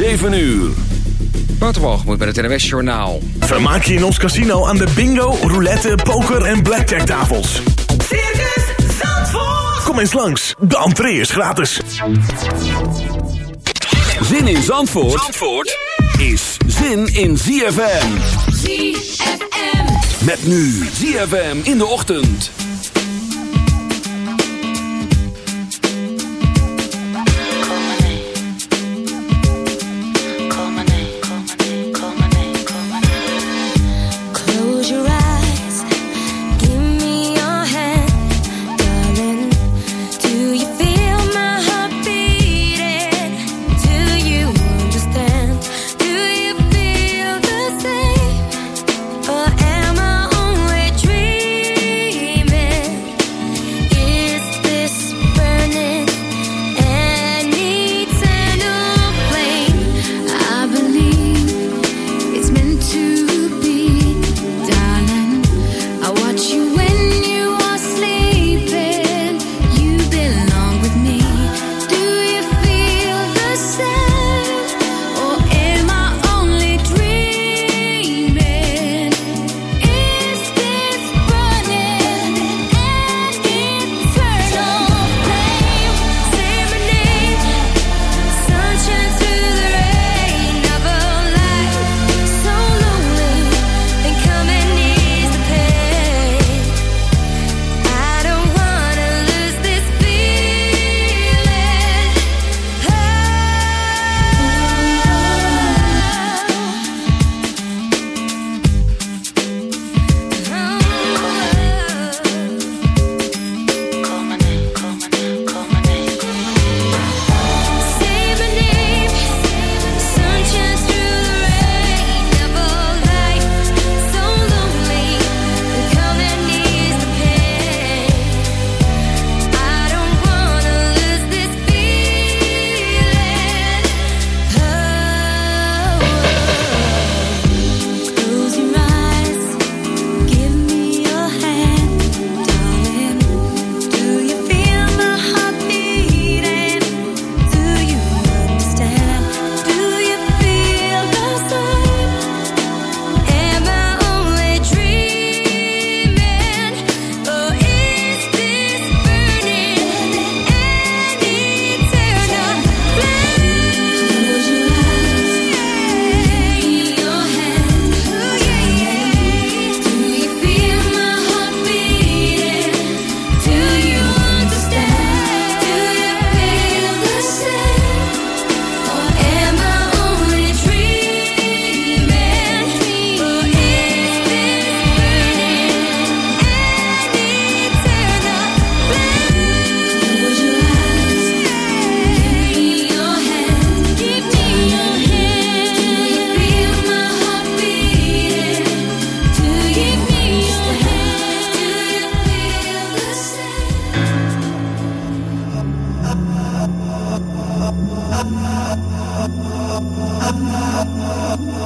7 uur. moet met het NWS Journaal. Vermaak je in ons casino aan de bingo, roulette, poker en blackjack tafels. Circus Zandvoort. Kom eens langs, de entree is gratis. Zin in Zandvoort, Zandvoort is zin in ZFM. ZFM. Met nu ZFM in de ochtend.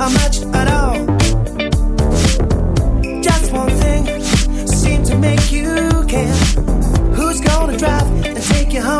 How much at all? Just one thing to make you care. Who's gonna drive and take you home?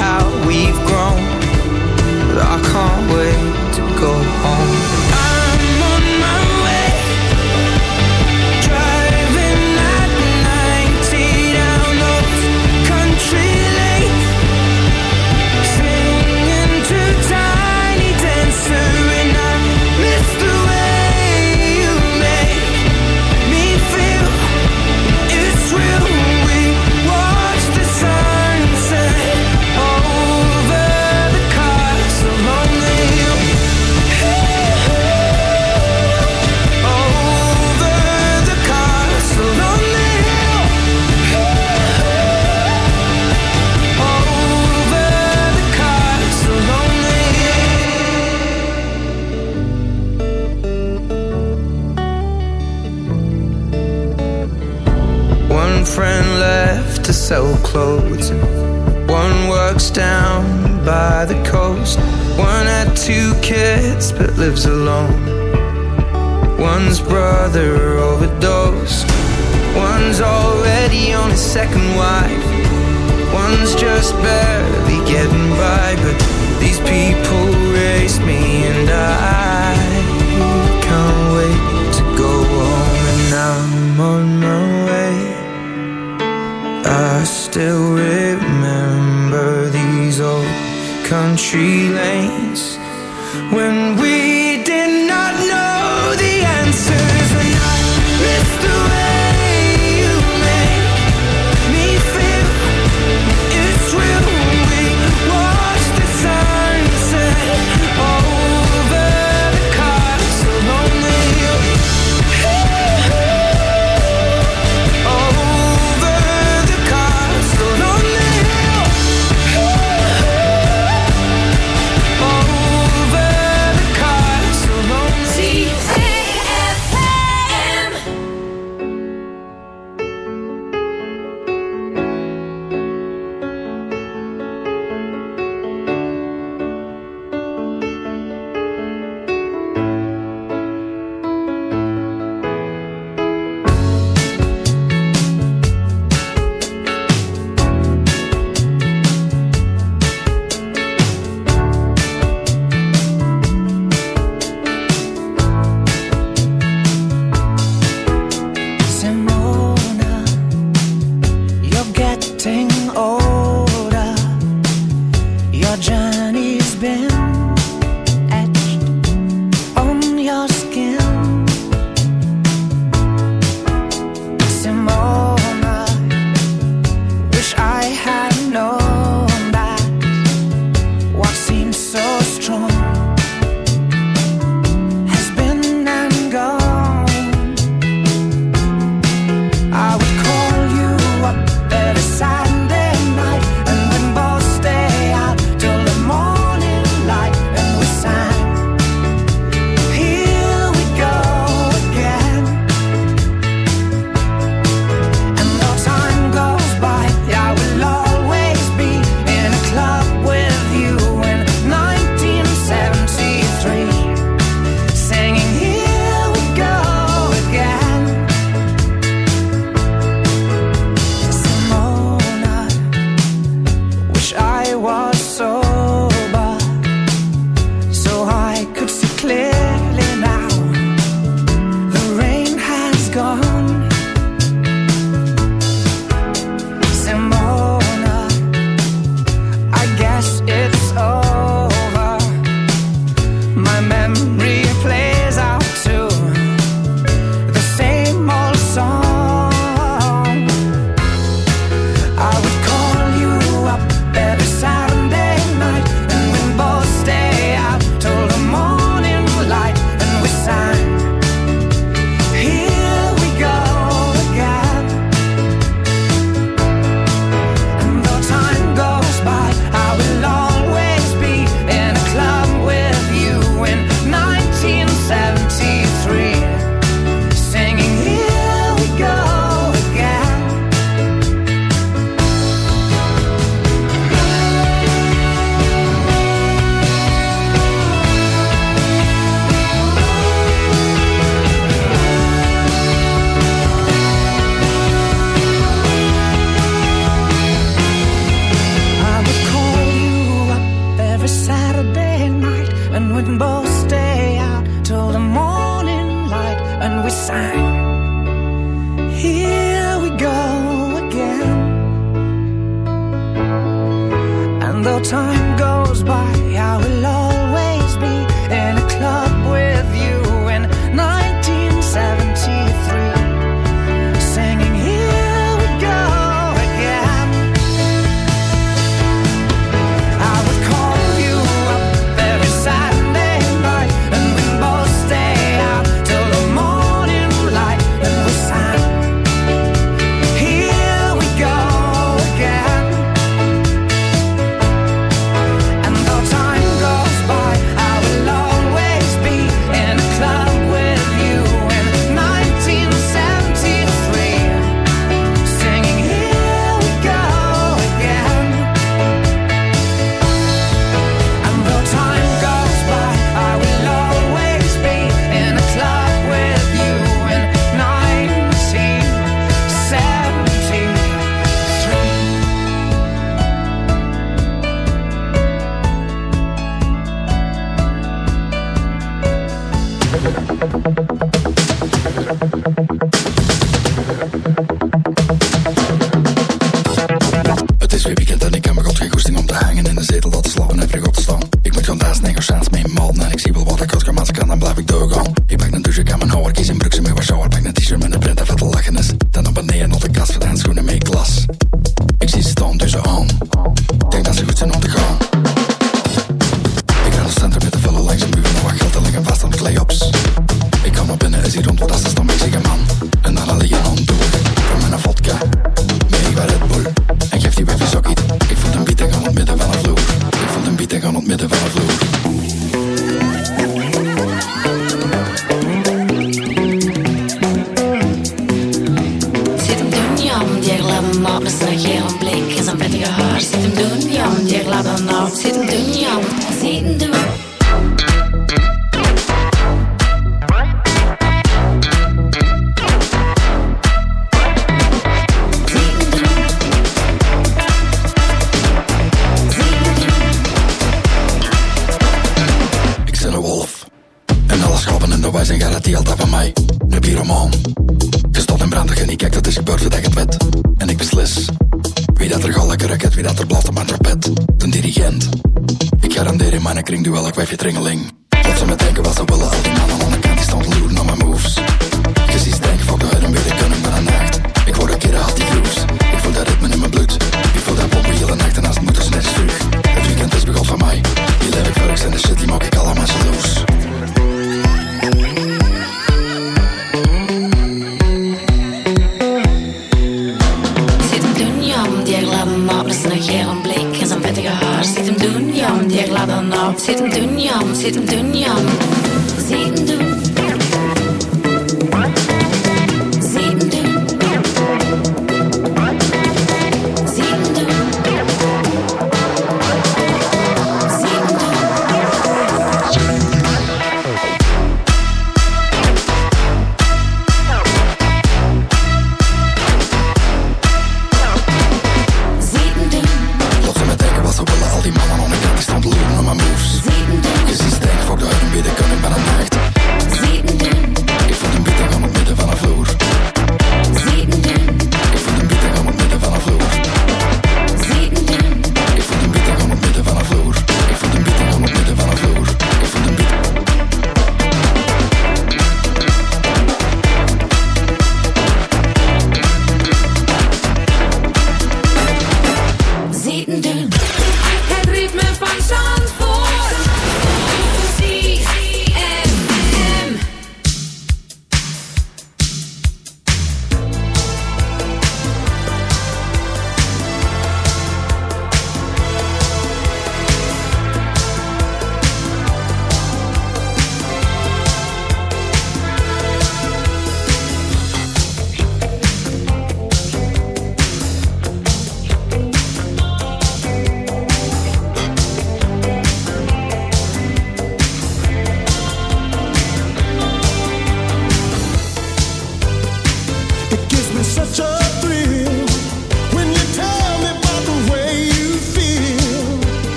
dat er blaft op mijn trapet? De dirigent. Ik garandeer in mijn kring duel, ik wijf tringeling. Sterk, fuck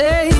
Hey.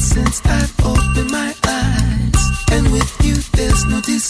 Since I've opened my eyes, and with you there's no disguise.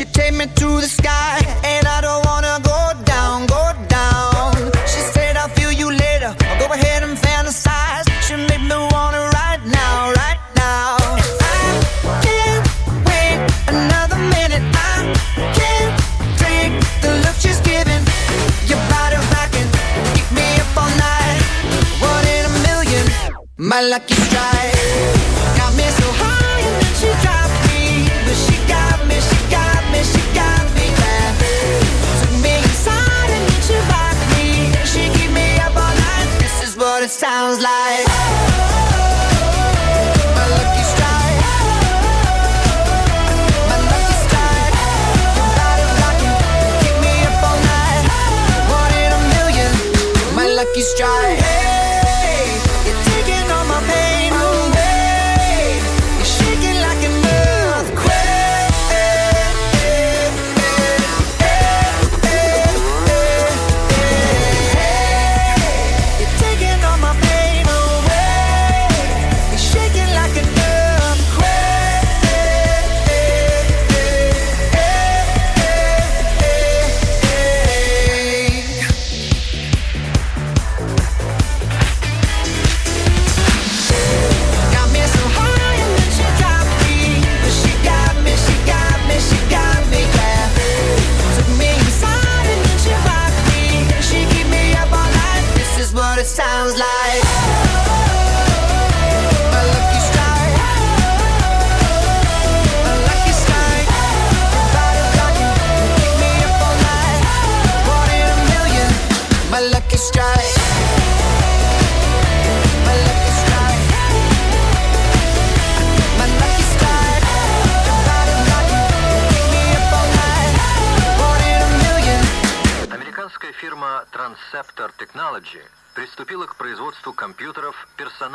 she take me to the sky,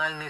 национальный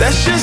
that's just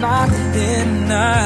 not enough.